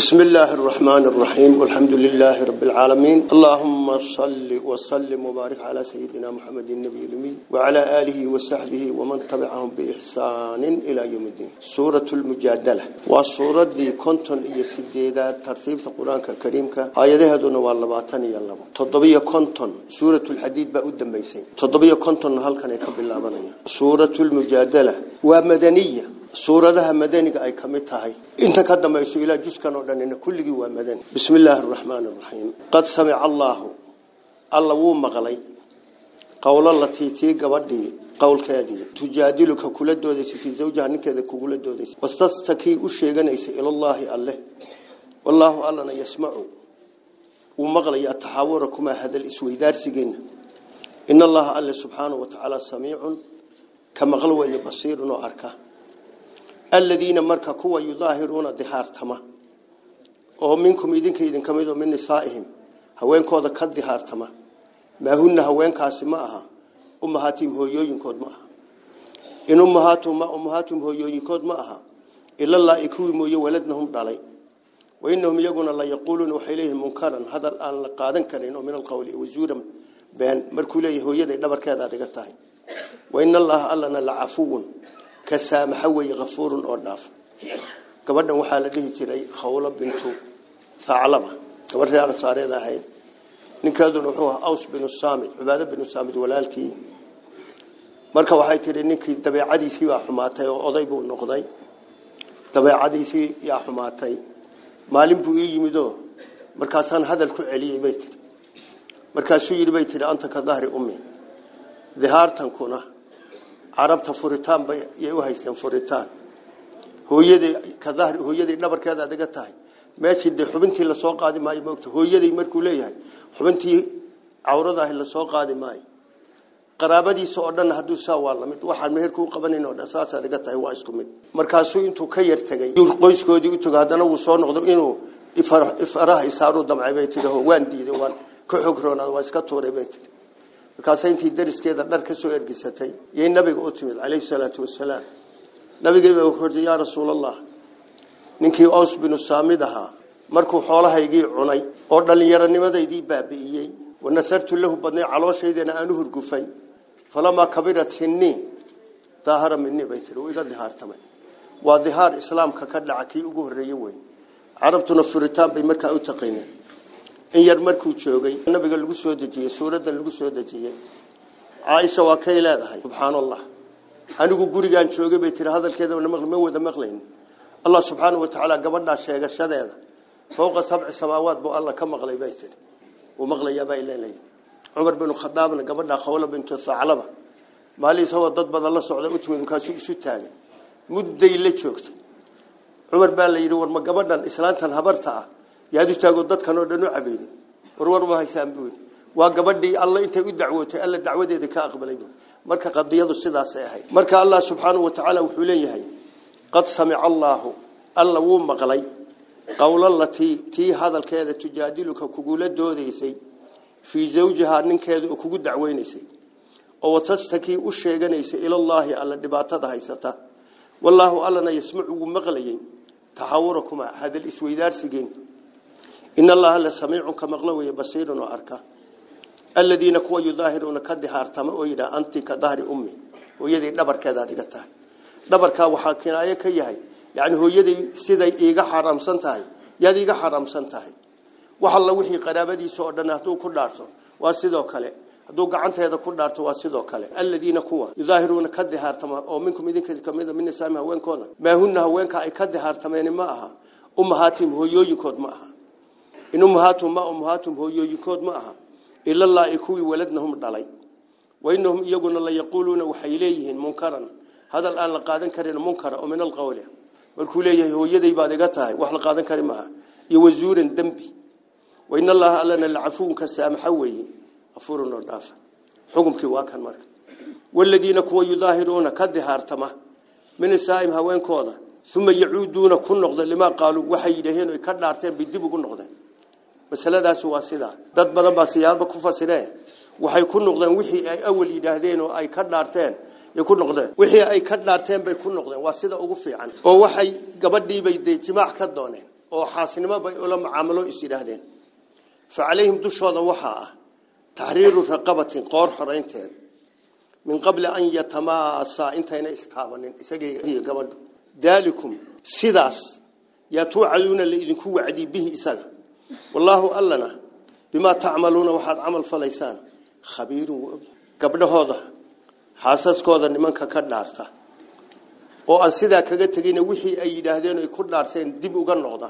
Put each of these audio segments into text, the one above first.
بسم الله الرحمن الرحيم والحمد لله رب العالمين. اللهم صل وسلم وبارك على سيدنا محمد النبي الأمي وعلى آله وصحبه ومن تبعهم بإحسان إلى يوم الدين. سورة المجادلة. وسورة دي كنتن إيا سيدة ترتيب القرآن الكريم آياتها دون واللباتان يلب تضبية كنتن سورة الحديد بأود ميسين تضبية كنتن هل كان يكب الله سورة المجادلة ومدنية suuradaha madaniga ay kamid tahay inta ka dambayso ilaa juskan oo dhanina kulligii waa madani bismi illaahi araxmaani araxiim qad samica allaahu alla wuu maqlay qowlo latii tii gabadhii qowlkeedii tujaadiluka kula doodaysa fii zawjaha ninkeeda kugula doodaysa wastastakii u sheeganaysa ilallaahi alleh wallaahu allana yasmacu wuu maqlaya taxaawurakumaa hadal isweydaarsigeena in allaha alle subxaanahu watacaala samiicun ka maqlo weeye basiirun oo arka الذين مركا كوا يظاهرون ظهارتما oo minkum idinka idin kamid oo min nisaa'ihim haweenkooda ka dhihaartama ma hunna haweenkaasi ma aha ummahatim hooyooyinkood ma aha in ummahatum ma ummahatum hooyooyinkood ma aha illa la ikru mooyo waladnahum dhalay wa innahum yaguna la yaquluna waxay leeyihiin munkaran hadal aan la qaadan karin oo min alqawli wa zuuram baan markuu leeyahay hooyaday dhabarkeeda adiga tahay wa inna allaha allana la afuwun كسامح وي غفور أو داف gabadhan waxa la dhihi jiray khawla bintu tha'laba gabadhii aan saareeda ahayd ninkeeduna wuxuu ahaa aws bin saamid cibaada bin saamid walaalkii marka waxay tiri ninkii dabeecadiisii baa xumaatay oo oday buu noqday dabeecadiisii yaa xumaatay maalin buu ii yimido markaasaan hadal ku celiyay bay tiri markaasuu yiri bay tiri anta ka dhahri ummi dhihaartan kuna carabta furitaan bay u haysteen furitaan. Hooyadii ka dhahri hooyadii dhabarkeeda adiga tahay. Meeshii de xubintii la soo qaadi maayo moogta hooyadii markuu leeyahay xubintii cawrada la soo qaadi maayo. Qaraabadiisa oo dhan haduu saa waa la mid waxaan meher ku qabanin oo dhasaas adiga tahay waa isku mid. Markaasuu intuu ka yar tagay qoyskoodii u tago hadana uu soo noqdo inuu ifaraha isaaru damcay bay tiri waan diiday waan ka xogroonaa waa iska tuuray bay tiri markaas intii dariskeeda dhar ka soo ergisatay yey nabiga u timid calayhi salaatu wasalaam nabigeeba wuxuu yidhi yaa rasuulallah ninkii aws binu saamid ahaa markuu xoolahaygii cunay oo dhallinyaronimadeydii baabi'iyey wanasartu lahu badnay calooshaydana aanu hurgufay falamaa kabirat sinnii daahara minii bay tiri uu iga dihaartamay waa dihaar islaamka ka dhaca kii ugu horreeye wey carabtuna furitaan bay markaa u taqiineen in yar markuu joogay nabiga lagu soo dejiyay suuradan lagu soo dejiyay Aisha waa kay leedahay subhanallah anigu gurigan joogay bay tiri hadalkeeda ma wada maqlayn Allah subhanahu wa ta'ala gabadha sheegashadeeda fawqa sab'i samaawaat buu Allah ka maqlay bay tiri uu maqlaya bay leeyahay Umar bin Khattabna gabadha Khawla bint Sa'laba maali soo dad badan la socda u timid kaashu isu taagay mudday la joogto Umar baa la yiri war ma gabadhan islaantan habarta ah yaad istaago dadkan oo dhan u cabeeyay warwar ma haysaan buu waa gabadhii alla intay u dacwootay alla dacwadeeda ka aqbalay marka qadiyadu sidaas ay ahayd marka allah subhanahu wa ta'ala wuxuu leeyahay qad sami'a allah alla wuu maqlay qawlallati tii hadalkeeda tujaadiluka kugula doodaysay fi zawjiha ninkeeda oo kugu dacweynaysay oo watastaki u sheeganaysay ila allah alla dhibaatada haysata wallahu allana yasma'u maqlayay taxawurakuma hadal isweydaarsigeen إن الله لسميع كما قلوا بصير وأركا الذين كوا يظاهرون كدهار تما ويدا أنت كظهر أمي. ويدي دبر كذا دقتها دبر كا وحاكينا أي كيهاي يعني هو يدي سيدا إيجا حرام سنتهاي يدي إيجا حرام سنتهاي وحلا وحي قرابدي سودنا تو كدارتو واسيدو كله haduu gacanteeda ku dhaarto waa sidoo kale alladina kuwa yudaahiruuna ka dihaartama oo minkum idinka kamid min nisaama haweenkooda ma hunna haweenka ay ka dihaartameen ma aha ummahatim hooyooyinkood ma aha in ummahatum ma ummahatum hooyooyinkood ma aha illa allah kuwi waladnahum dhalay waynahum iyaguna la yaquluna waxay leeyihiin munkaran hadal aan la qaadan karin munkara oo min alqawli markuu leeyahay hooyaday baad iga tahay wax la qaadan kari maaha iyo wazuuran dambi wa inna allaha allana alcafuun ka saamaxa weeye afurun oo dhaafa xukumkii waa kan marka walladina kuwa yudaahiruuna ka dihaartama min isaa'im haweenkooda uma yacuuduuna ku noqda lima qaaluu waxay yidhaaheen oy ka dhaarteen bay dib ugu noqdeen masaladaas waa sidaa dad badan baa siyaabo ku fasireen waxay ku noqdeen wixii ay awal yidhaahdeen oo ay ka dhaarteen ay ku noqdeen wixii ay ka dhaarteen bay ku noqdeen waa sida ugu fiican oo waxay gabadhii bay de jimaac ka dooneen oo xaasnimo bay ula macaamilo is yidhaahdeen fa calayhim dushooda waxaa ah taxriiru raqabatin qoor xoraynteed min qabli an yatamaasaa intayna istaabanin isagiiyo gabadhu daalikum sidaas yaa tuucaduuna la idinku wacdi bihi isaga wallaahu allana bimaa tacmaluuna waxaad camal falaysaan khabiirun wuu og gabdhahooda xaasaskooda nimanka ka dhaarta oo aan sidaa kaga tegina wixii ay yidhaahdeen ay ku dhaarteen dib uga noqda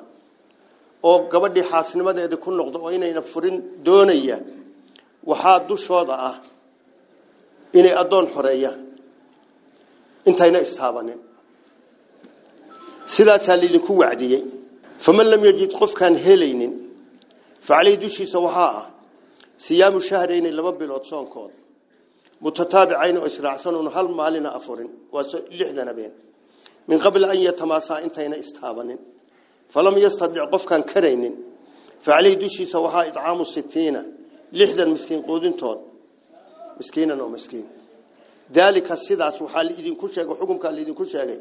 oo gabadhii xaasnimadeeda ku noqda oo inayna furin doonaya waxaa dushooda ah inay addoon xoreeyaan intayna istaabanin sidaasaa laydinku wacdiyey faman lam yajid qofkaan helaynin facaleyhi dushiisa waxaa ah siyaamu shahrayni laba bilood soonkood mutataabicayn oo israacsanuun hal maalina afurin waa lixdan habeen min qabli an yatamaasaa intayna istaabanin falam yastadic qofkaan karaynin facaleyhi dushiisa waxaa icaamu sitiina lixdan miskiin quudintood miskiinan oo miskiin daalika sidaas waxaa laidinku sheegay xukunkaa laidinku sheegay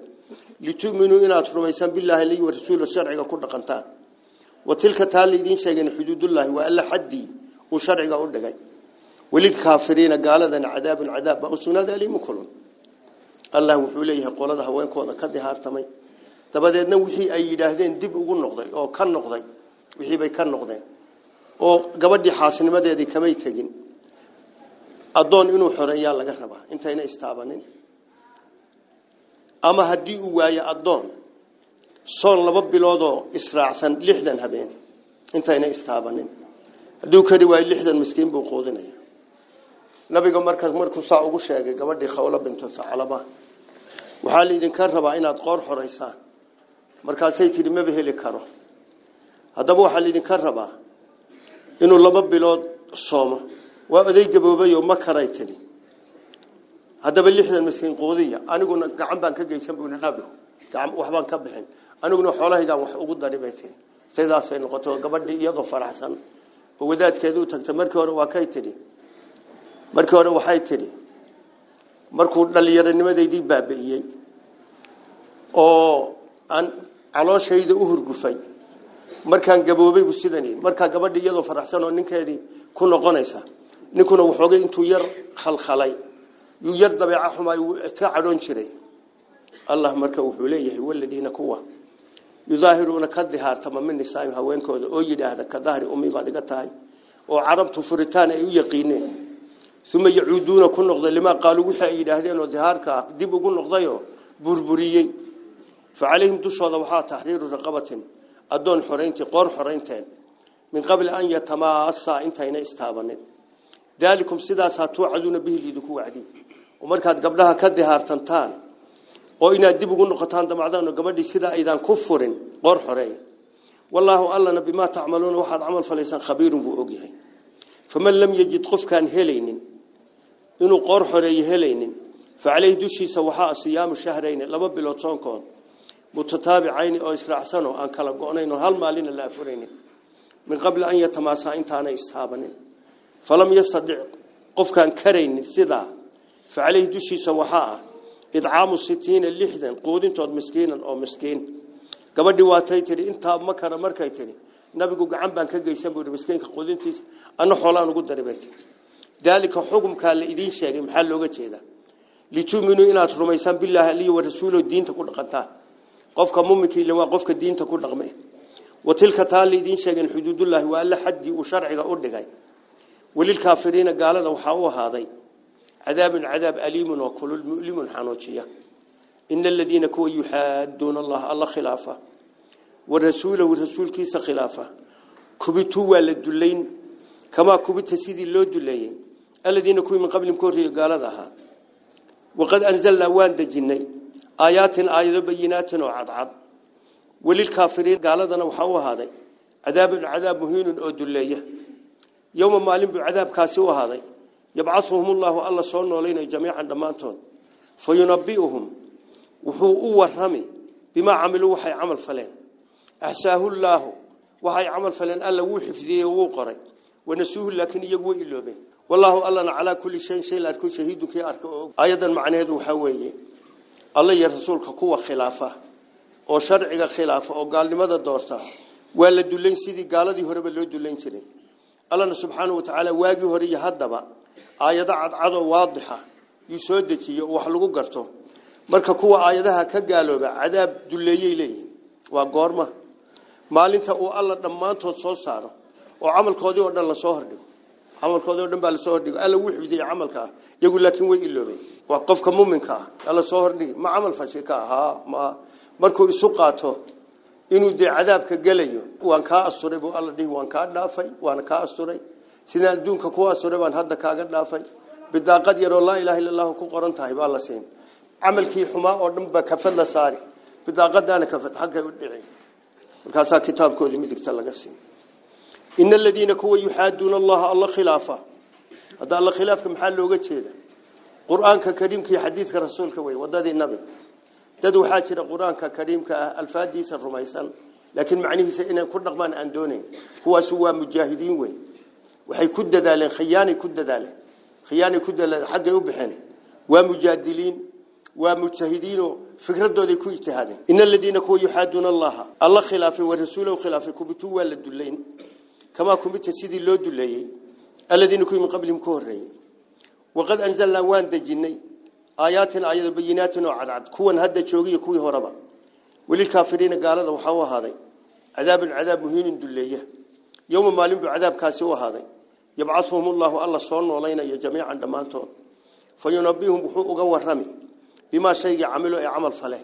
litu'minuu inaad rumaysaan billaahi liy wa rasuula sharciga ku dhaqantaan taa laydiin sheegeen xuduudullaahi waa alla xaddii uu sharciga u dhigay walilkaafiriina gaaladana cadaabun cadaab baa u sugnaaday aliimu kulun allah wuxuu leeyahay qolada haweenkooda ka dihaartamay dabadeedna wixii ay yidhaahdeen dib ugu noqday oo ka noqday wixiibay ka noqdeen oo gabadhii xaasnimadeedii kamay tegin addoon inuu xoreeyaa laga rabaa intayna istaabanin ama haddii uu waayo addoon soon laba biloodoo israacsan lixdan habeen intayna istaabanin hadduu kari waayo lixdan miskiin buu quudinaya nabiga markaas markuu saa ugu sheegay gabadhii khawlo bintu thaclaba waxaa laidinka rabaa inaad qoor xoraysaan markaasay tidhi maba heli karo haddaba waxaa laidinka rabaa inuu laba bilood soomo waa oday gaboobayoo ma karay tidhi haddaba lixdan miskiin quudiya aniguna gacan baan ka geysan buu nabigu gacan waxbaan ka bixin aniguna xoolahaygaan wax ugu dari bay tihi sidaasay noqoto gabadhii iyadoo faraxsan oo wadaadkeeda u tagta markii hore waa kay tidhi markii hore waxay tidhi markuu dhallinyaronimadeydii baabi'iyey oo aan calooshayda u hurgufay markaan gaboobay buu sidan markaa gabadhii iyadoo faraxsan oo ninkeedii ku noqonaysa ninkuna waxoogay intuu yar khalkhalay yuu yar dabeeca xumaay wuu iska cadhoon jiray allah marka wuxuu leeyahay waladiina kuwa yudaahiruuna ka dihaartama min nisaa'im haweenkooda oo yidhaahda ka dahri ummi baad iga tahay oo carabtu furitaan ay u yaqiineen uma yacuuduuna ku noqday limaa qaaluu wixii ay yidhaahdeen oo dihaarka ah dib ugu noqdayoo burburiyey fa calayhim dushooda waxaa taxriiru raqabatin addoon xorayntii qoor xoraynteed min qabli an yatamaasaa intayna istaabanin daalikum sidaasaa tuucaduuna bihi liidinku wacdi oo markaad gabdhaha ka dihaartantaan oo inaad dib ugu noqotaan damacdaan oo gabadhii sidaa aydaan ku furin qoor xoreeya wallaahu allana bimaa tacmaluuna waxaad camal falaysaan khabiirun buu ogyahay faman lam yajid qofkaan helaynin inuu qoor xoreeyo helaynin caleyhi dushiisa waxaa siyaamu shahrayni laba bilood soonkood mutataabicayni oo israacsanoo aan kala go-nayn oo hal maalina la afuraynin min qabli an yatamaasaa intaanay istaabanin falam yastadic qofkaan karaynin sidaa fa caleyhi dushiisa waxaa ah إدعام الستين اللحذن قود تود مسكين أو مسكين. قبل دواتي تري أنت ما كان مركي تري. نبيك وعم بنك جيسم بود مسكين قود تيس. أنا حلاه نقول دربيت ذلك حكم كان لدين شيء محل وجه هذا لتؤمنوا إن أترمي سام بالله لي ورسوله الدين تقول قطع. قف كممك اللي واقف كدين تقول رغمة. وتلك تال لدين شيء حدود الله وألا حد وشرع قرده جاي وللكافرين قال هذا. وحوه عذاب عذاب أليم وكل المؤلم حنوشية إن الذين كو يحادون الله الله خلافة. والرسول والرسول كيس خلافة. كبتوا والدلين كما كبت سيدي اللو الدلين. الذين كو من قبل مكوري قال ذاها وقد أنزلنا وان دجني آيات آيات بينات وعضعض وللكافرين قال هذا نوحاو هذا. عذاب عذاب مهين أو دلية. يوم ما لم بعذاب كاسوا هذا. يبعثهم الله الله صلنا علينا جميعا دمانتون فينبئهم. وحوء الرمي بما عملوا وحي عمل فلان أحساه الله. وحي عمل فلان ألا وحي في ذي وقري. ونسوه لكن يقوي إلو به. والله ألنا على كل شيء شيء لا تكون شهيدك أيضا معنى هذا حوية الله يرسولك قوة خلافة. أو شرعك خلافة. أو قال لماذا دورتها ولا دولين سيدي قال ذي هرب اللي دولين سيدي ألنا سبحانه وتعالى واجه هريه هدبا. Aayado cadcadoo waadixa yuu soo dejiyo wax lagu garto. Marka kuwa aayadaha ka gaalooba cadaab dulleeyay leeyihiin. Waa goorma. Maalinta uu alla dhammaantood soo saaro oo camalkoodii oo dhan la soo hordhigo camalkoodii oo dhan baa la soo hordhigo alla wuu xifdiyey camalka iyagu laakiin way iloobeen. Waa qofka muminka ah alla soo hordhigi ma camal fashi ka ahaa ma markuu isu qaato inuu dee cadaabka gelayo waan kaa asturay buu alla dhihi waan kaa dhaafay waana kaa asturay sidaan adduunka ku asturay baan hadda kaaga dhaafay bidaaqad yaroo laa ilaaha illa allahu ku qoran tahay baa la siin camalkii xumaa oo dhan baa kafad la saari bidaaqadaana kafad xaggay u dhici markaasaa kitaabkoodii midigta laga siin ina aladiina kuwa yuxaaduuna allaha alla khilaafa hadda alla khilaafka maxaa looga jeeda qur-aanka kariimka iyo xadiidka rasuulka wey wadadii nabi dad waxaa jira qur-aanka kariimka ah alfaadiisa rumaysan laakiin macnihiisa inay ku dhaqmaan aan doonayn kuwaasu waa mujaahidiin wey waxay ku dadaaleen khiyaanay ku dadaaleen khiyaanay ku dadaaleen xaggay u baxeen waa mujaadiliin waa mujtahidiinoo fikradooday ku ijtihaadeen ina aladiina kuwa yuxaaduuna allaha alla khilaafay wa rasuulahu khilaafay kubituu waa la dullayn kamaa kumita sidii loo duleeyey aladiina kuwii min qablihim ka horreeyey waqad anzalnaa waan dejinnay aayaatin aayado bayinaatin oo cadcad kuwan hadda joogiyo kuwii horeba welilkaafiriina gaalada waxaa u ahaaday cadaabun cadaab muhiinin dulleeya yowma maalin buu cadaabkaasi u ahaaday يبعثهم الله الله صلنا علينا جميعا دمانتون فينبيهم بحقوق ورمي بما شيء عملوا أي عمل فله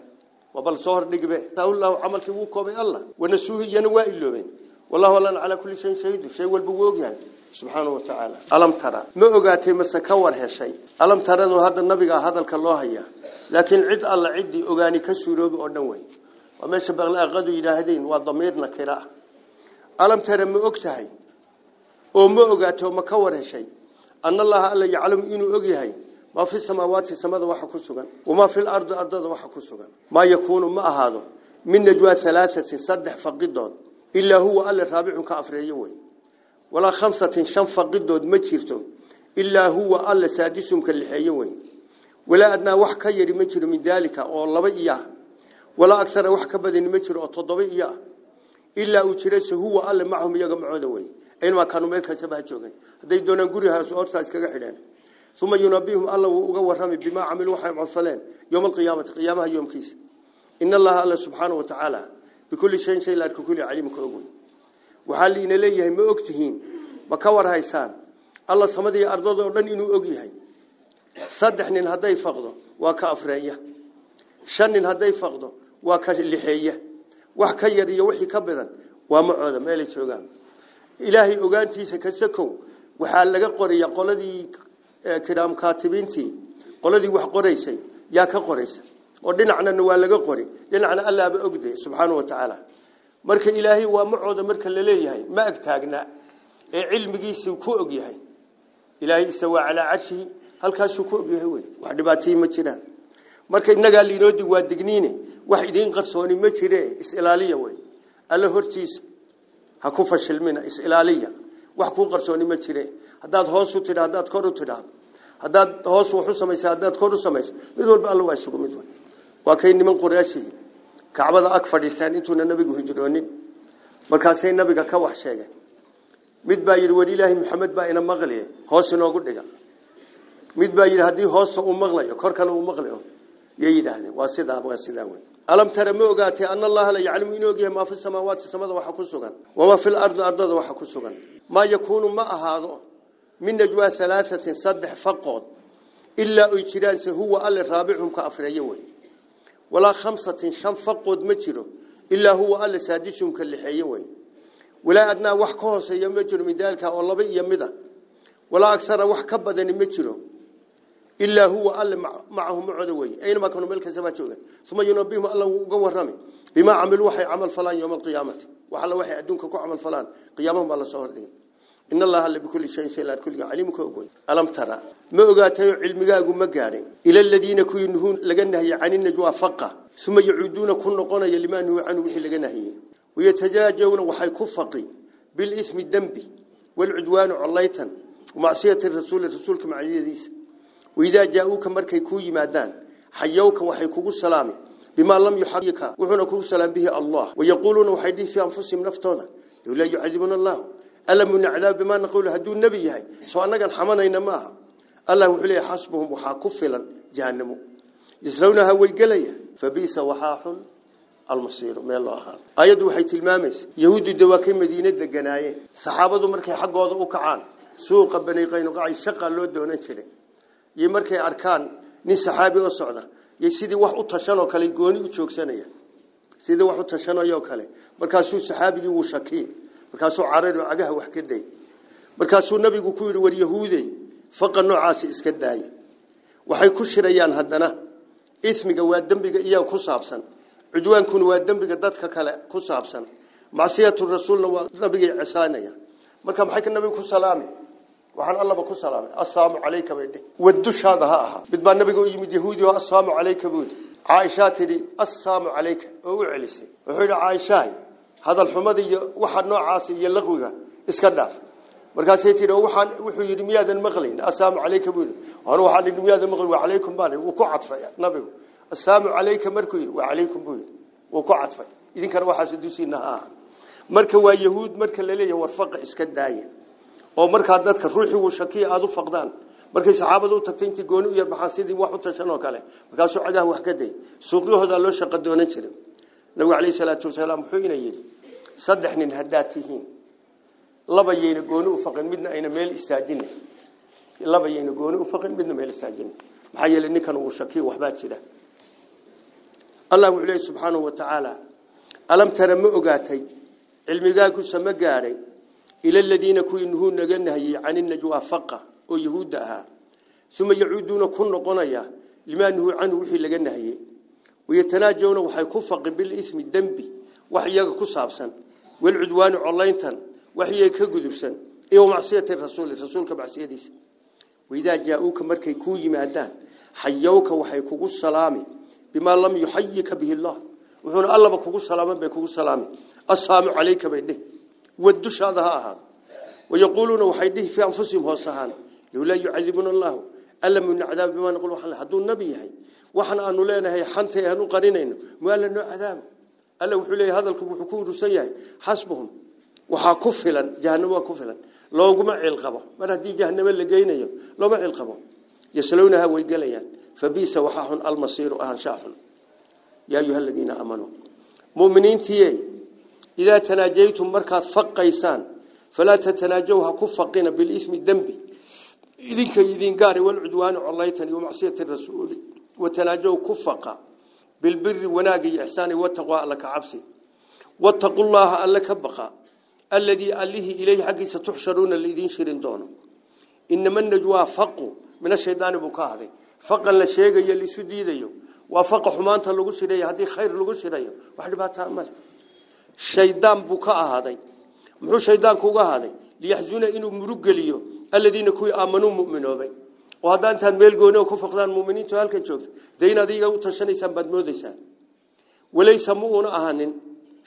وبل صهر نقبه. تقول الله عمل كبوكو بي الله. ونسوه ينواء اللوبين والله ولن على كل شيء سيده شيء والبقوق يعني. سبحانه وتعالى. ألم ترى؟ ما أقاتي مستكور هذا الشيء ألم ترى أن هذا النبي هذا الكالله هي. لكن عد الله عدي أقاني كسروب ونوي وما سبق لأغدو إلى هذين وضميرنا كراه ألم ترى ما أكتهي oo ma ogaato ma ka war heshay ana allaha alla yaclamu inuu og yahay maa fi samaawaati samada waxa ku sugan wamaa fi lardi ardada waxa ku sugan maa yakuunu ma ahaado min najwaa halaahatin saddex faqidood ilaa huwa alle raabicun ka afreeye wey walaa khamsatin shan faqidood ma jirto ilaa huwa alle saadisum ka lixeeye wey walaa adnaa wax ka yari ma jiro min daalika oo laba iyo ah walaa wax ka badani ma jiro oo toddoba iyo ah ilaa uu huwa alle macahum iyaga macooda wey aynamaa kaanuu meel kastaba ha joogan hadday doonaan gurihaas hortaa iskaga xidheen uma yunabihum alla wuu uga warrami bimaa camiluu waxay codfaleen yowma alqiyaamati qiyaamaha yoomkiisa in allaha alla subxaanahu wa tacaala bikulli shayin shay laarka kulli caliimka og wey waxaa liina leeyahay ma og tihiin ma ka war haysaan alla samada iyo ardada oo dhan inuu og yahay saddex nin hadday faqdo waa ka afreeya shan nin hadday faqdo waa ka lixeeya wax ka yar iyo wixii ka badan waa macooda meelay joogaan ilaahay ogaantiisa ka sakow waxaa laga qoraya qoladii kiraam kaatibiintii qoladii wax qoraysay yaa ka qoraysa oo dhinacnana waa laga qori dhinacna allaaba ogday subxaanahu wa tacaala marka ilaahay waa macooda marka la leeyahay ma ag taagna ee cilmigiisii ku og yahay ilaahay istawaa calaa carshihi halkaasuu ku og yahay wey wax dhibaatayii ma jiraan marka innagaa liinoo dig waa digniine wax idiin qarsooni ma jire is-ilaaliya wey alla hortiisa ha ku fashilmina is-ilaaliya wax kuu qarsooni ma jire haddaad hoos u tidha haddaad kor u tidhaahdo haddaad hoos wax u samaysa haddaad kor u samayso mid walba alla waa isugu mid wey waa kay niman quraashihii kacbada ag fadhiistaan intuuna nabigu hijroonin markaasay nabiga ka wax sheegeen mid baa yidhi weli ilaahi maxamed baa ina maqliye hoos inoogu dhiga mid baa yidhi haddii hoosta uu maqlayo korkana uu maqlayo waxa ku sugan wamaa fi lardi ardada waxa ku sugan maa yakuunu ma ahaado min najwaa halaahatin saddex faqood ilaa ay jiraanse huwa alle raabicum ka afreeye wey walaa khamsatin shan faqood ma jiro ilaa huwa alle saadisum ka lixeeye wey walaa adnaa wax ka hooseeya ma jiro min daalika oo laba iyo mida walaa agsara wax ka badani ma jiro huwa alle macahu macooda wey aynamaa kanu meel kastaba joogan uma yunabihum alla wuu uga warrami bimaa camiluu waxay camal falaan yowma alqiyaamati wax alla waxay adduunka ku camal falaan qiyaamahum baa lasoo hordhigay in allaha alla bikulli shayin shay laar kulliga caliimka og wey alam tara ma ogaatayo cilmigaagu ma gaadhin ila aladiina kuwii nuhuun laga nahiyey cani najwaa faqa uma yacuuduuna ku noqonaya limaa nuhuu canhu wixii laga nahiyey wayatajaajawna waxay وإذا جاءوك مركي كو يمادان حيوك وحي السلام بما لم يحرك وحنا كو سلام به الله. ويقولون وحيدي في أنفسهم نفتوضا لولا يعذبنا الله. ألم من عذاب بما نقول هدو النبي هاي؟ سواء نقل حمنا معها الله وحلي حسبهم وحا كفلا جهنم يسلونها ويقليا فبيس وحاح المصير. ما الله. هذا آيات وحي تلمامس. يهود الدواكي مدينة دقناية. صحابة مركي حقوض وكعان سوق بني قينقاع شقا لو دونا جري iyo markay arkaan nin saxaabi oo socda iyo sidii wax u tashan oo kale gooni u joogsanaya sidii wax u tashanayo kale markaasuu saxaabigii uu shakii markaasuu carari agaha wax ka day markaasuu nabigu ku yiri war yahuuday faqa noocaasi iska daay waxay ku shirayaan haddana ismiga waa dambiga iyaga ku saabsan cudwaankuna waa dambiga dadka kale ku saabsan macsiyatu rasuulna waa nabiga cisaanaya marka maxay ka nabigu ku salaamay وحن الله بكو سلام. السلام عليك بيده والدش هذا ها بدبان النبي قوي يمد يهودي السلام عليك بود عائشة تري السلام عليك. أو علسي وحن عائشة هذا الحمد وحن نوع عاصي يلغوها اسكناف مركز سيتين وحن وحن يرمي هذا المغلي. السلام عليك بود وحن وحن يرمي هذا المغلي. وعليكم بالي وكو عطفة يا نبي. السلام عليك مركوي. وعليكم بود وكو عطفة. إذن كان واحد سدوسين ها. مركز يهود مركز للي يورفق اسكناف oo markaa dadka ruuxii uu shakiya aad u faqdaan markay saxaabadu u tagtay intii gooni u yar baxaan sidii wax u tashan oo kale markaasuu cagaha wax ka day suuqyahooda loo shaqo doonan jiray nabigu calayhi salaatu wasalaam wuxuu ina yidhi saddex nin haddaad tihiin laba yayna gooni u faqin midna ayna meel istaajina laba yayna gooni u faqin midna meel istaajina maxaa yeelay ninkan uu shakiya waxbaa jira allah wuxuu leeyahy subxaanahu wa tacaala alam tara ma ogaatay cilmigaagu sama gaadhay إلى الذين كونوا نجنه عن النجوى فقه أو ثم يعودون كن قنيا لما نهوا عنه وحي لجنه ويتناجون وحيكفق بالإثم الدنبي. وحياك كصابسا والعدوان علينتا وحياك كجذبسا إيه معصية الرسول. الرسول كمعصية ديس. وإذا جاءوك مركي كوي مادان. حيوك وحيكوك السلام بما لم يحيك به الله. وهنا الله بكوك السلام بكوك السلام السلام عليك بينه والدش هذا ها ويقولون وحيده في أنفسهم هو صحان لولا يعذبنا الله. ألا من عذاب بما نقول وحنا حدون النبي هاي. وحنا أنو لنا هي حنتي هنو قرينين. ما لنا عذاب. ألا وحلي هذا الكبو حكور سيئ حسبهم. وحا كفلا. جهنم وكفلا لو قمع القبه مرة دي جهنم اللي قينيه لو مع القبه يسلونها ويقليان. فبيس وحاهم المصير أهل شاح يا أيها الذين أمنوا. مؤمنين تيين إذا تناجيتم مركات فقيسان فلا تتناجوها كفقين بالإثم الذنب إذن كيذين قاري والعدوان عليتني ومعصية الرسول وتناجوا كفقا بالبر وناقي إحساني والتقوى لك عبسي. واتقوا الله ألك بقى الذي أليه إليه حقي ستحشرون الذين شرين دونه. إنما النجوى فقوا من الشيطان بكاهدي فقا لشيء يلي سديديو. وفق حمانته لغو سيريا هذه خير لغو سيريا واحد بها تعمل shaydaan buu ka ahaaday muxuu shaydaanku uga ahaaday liyaxzuna inuu murug geliyo aladiina kuwii aamanuu mu'minoobay oo haddaan intaad meel gooni oo ku faqdaan mu'miniintu halkan joogta dee inaad iyaga u tashanaysaan baad moodaysaan walaysa ma uuna ahanin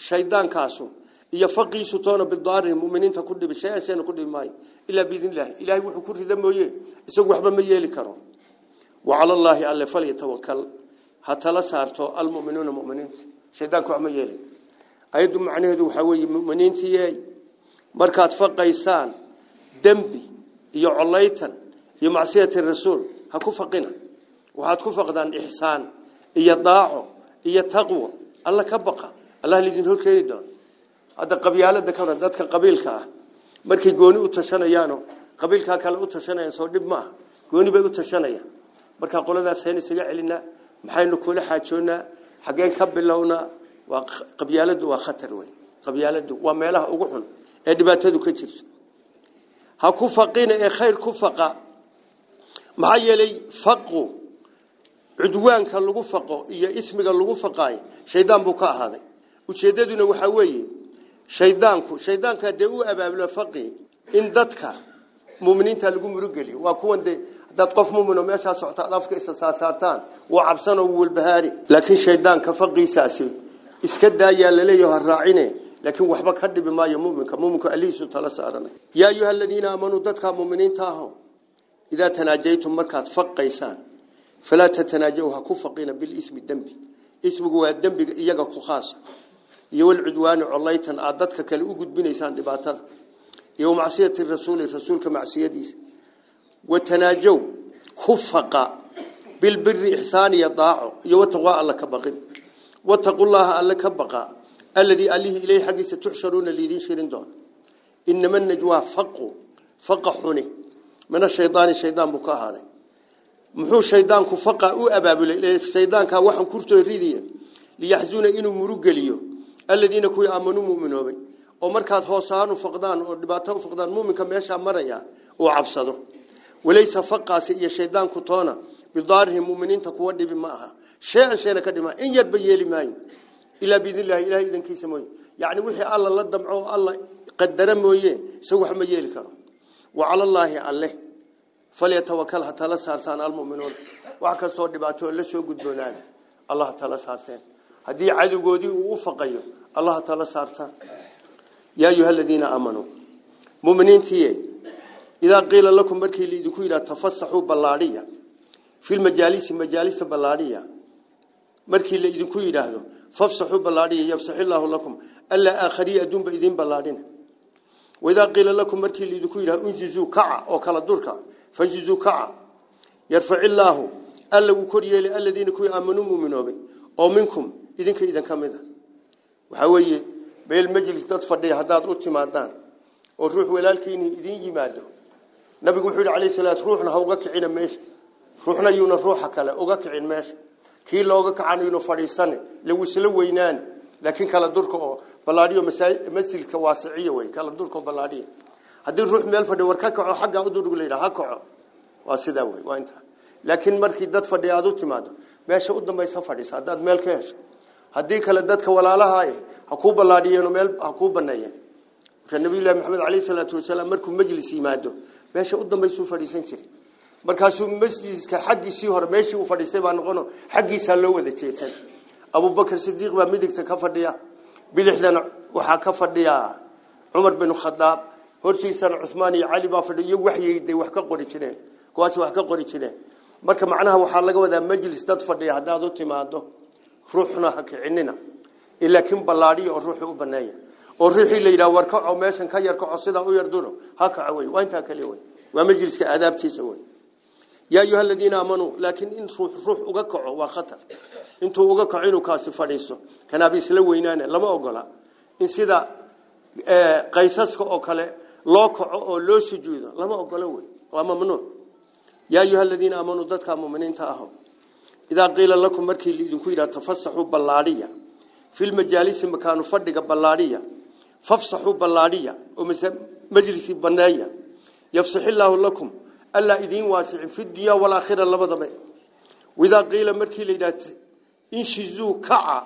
shaydaankaasu iyo faqiisu toona bidaarihim mu'miniinta ku dhibi shay-an shayna ku dhibi maayo ilaa biidn illaahi ilaahay wuxuu ku rida mooye isagu waxba ma yeeli karo allaahi alle falyatawakal ha tala saarto almu'minuuna mu'miniinta shaydaanku wax ma yeeli ayadu macnaheedu waxa weeye mu'miniintii markaad faqaysaan dambi iyo colaytan iyo macsiyati rasuul ha ku faqina waxaad ku faqdaan ihsaan iyo daaco iyo taqwa alla ka baqa allah lidin horkeeni doon hada qabyaalada ka dadka qabiilka ah markay gooni u tashanayaan qabiilka kale u tashanayaan soo dhib ma gooni bay u tashanayaan marka qoladaas hayna isaga celina maxaynu kula xaajoonaa xageen ka bilownaa xun ee dhibaatadu ka jirto ha ku faqina ee khayr ku faqa maxaa yeelay faqu cudwaanka lagu faqo iyo ismiga lagu faqaay shaydaan buu ka ahaaday ujeedaduna waxa weeye shaydaanku shaydaanka dee u abaabulo faqi in dadka muuminiinta lagu murugeliyo waa kuwan dee dad qof muumino meesha socota afka isa saartaan waa cabsano walbahaari laakiin shaydaanka faqiisaasi iska daayaa la leeyahay raacine laakiin waxba ka dhibi maayo muuminka muuminka aliisu tala saaranay yaa ayuha aladiina aamanuu dadka muuminiinta aho idaa tanaajaytum markaad faqaysaan falaa tatanaajaw ha ku faqina bilismi dembi ismigu waa dembiga iyaga ku khaasa iyo walcudwaani collaytan aad dadka kale u gudbinaysaan dhibaatada iyo macsiyati rasuuli rasuulka macsiyadiisa watanaajow ku faqa bilbiri ixsaaniya daaco iyo wataqwaa alla ka baqin واتقوا الله ألا كبقى. الذي أليه إليه حقي ستحشرون الذين شرين دون. إنما النجوى فقوا فقحوني من الشيطان الشيطان بكى هذا. محو الشيطان كفقى أبابل الشيطان كواحن كرتو يريدية. ليحزون إنو مرق ليو. الذين كوي آمنوا مؤمنوا بي. ومركات هوسان وفقدان ورباته وفقدان مؤمن كما يشعى مريا وعبصده وليس فقى سئي الشيطان كتونا بضارهم مؤمنين تقودي بماها شيء شيء نكدمه إن يرب يلي ماي. إلا بإذن الله إلا إذا كيس ماي يعني وحي الله لا دمعه الله قد درم ويه سوى حمد يلي كرم. وعلى الله عليه. فليتوكلها تلا سارسان المؤمنون. وعك الصور دباتو إلا شو قد بنادي الله تلا سارسان هدي عدو قودي ووفقية الله تلا سارسان يا أيها الذين آمنوا. مؤمنين تيه إذا قيل لكم بركي لي دكويرة تفسحوا بلاريا في المجالس مجالس بلاريا markii la idinku yidhaahdo fafsaxuu ballaadhiya yafsaxi illaahu lakum allaa aakhariya adduunba idiin ballaadhina waidaa qiila lakum markii laidinku yidhahdo unjizuu kaca oo kala durka fanjizuu kaca yarfaci illaahu alla wuu kor yeelay aladiina kuwii aamanuu muuminoobay oo minkum idinka idin ka mid a waxaa weeye meel majlis dad fadhiya haddaad u timaadaan oo ruux walaalkiini idin yimaado nabigu wuxuu yidhi calayhi salaatu ruuxna ha uga kicina meesha ruuxna yuuna ruuxa kale uga kicin meesha kii looga kacanayno fadhiisane lagu isla weynaani laakiin kala durka oo ballaadhiyo masjidka waasiciya wey kala durka oo ballaadhiya haddii ruux meel fadhiyo war ka kaco xaggaa u durug la yidhaha ha kaco waa sidaa wey waa intaa laakiin markii dad fadhiya aad u timaado meesha u dambaysa fadhiisa haddaad meel ka hesho haddii kale dadka walaalaha ha kuu ballaadhiyeen meel ha kuu baneeyeen marka nabiyullahi maxamed calayhi salaatu wasalaam markuu majlis yimaado meesha u dambaysuu fadhiisan jiray markaasuu masjidka xaggiisii hore meeshii uu fadhiistay baa noqono xaggiisaa loo wada jeedsan abubakar sidiiq baa midigta ka fadhiya bidixdana waxaa ka fadhiya cumar bin khadaab hortiisana cuhmaan iyo cali baa fadhiya iyo waxyday wax ka qori jireen kuwaasi wax ka qori jireen marka macnaha waxaa laga wadaa majlis dad fadhiya haddaad u timaado ruuxna ha kicinina laakiin ballaadhiya oo ruuxii u baneeya oo ruuxii la yidhaha war kaco meeshan ka yar kaco sidaa u yar duro ha kaco wey waa intaa kale wey waa majliska aadaabtiisa wey yaa ayuha aladiina aamanuu laakiin in ruux ruux uga kaco waa khatar intuu uga kaco inuu kaasi fadhiisto kanaaba isla weynaane lama ogola in sida qaysaska oo kale loo kaco oo loo sujuudo lama ogola wey waa mamnuuc yaa ayuha aladiina aamanuu dadka muminiinta aho idaa qiila lakum markii laidinku yidhaha tafasaxuu ballaadhiya fi lmajaalisi makaanu fadhiga ballaadhiya fafsaxuu ballaadhiya oo allaa idiin waasicin fi dunya walaakhira labadaba widaa qiila markii la yidhaha inshizuu kaca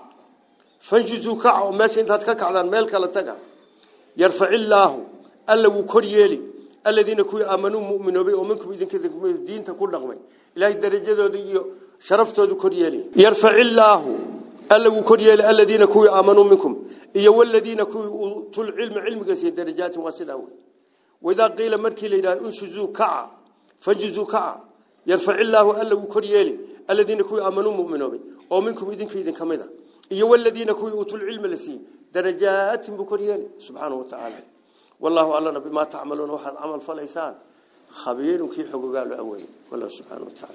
fanshizuu kaca oo meesha intaad ka kacdaan meel kale taga yarfac illaahu alla wuu kor yeeli aladiina kuwii aamanuu muminoobay oo minkum idinka diinta ku dhaqmay ilaahay darajadooda iyo sharaftoodu kor yeeli yarfac illaahu alla wuu kor yeeli aladiina kuwii aamanuu minkum iyo waladiina kuwii uutul cilmi cilmiga siiya darajaatin waa sidaa wey waidaa qiila markii la yidhaha inshizuu kaca فجزوا يرفع الله ألا وكر الذين كوي آمنوا مؤمنوا بي أو منكم إذن كيدن كميدا. إيو الذين كوي أوتوا العلم لسي. درجات بكر سبحانه وتعالى. والله ألا نبي ما تعملون واحد عمل فليسان خبير كي حقوق قالوا أولي. والله سبحانه وتعالى.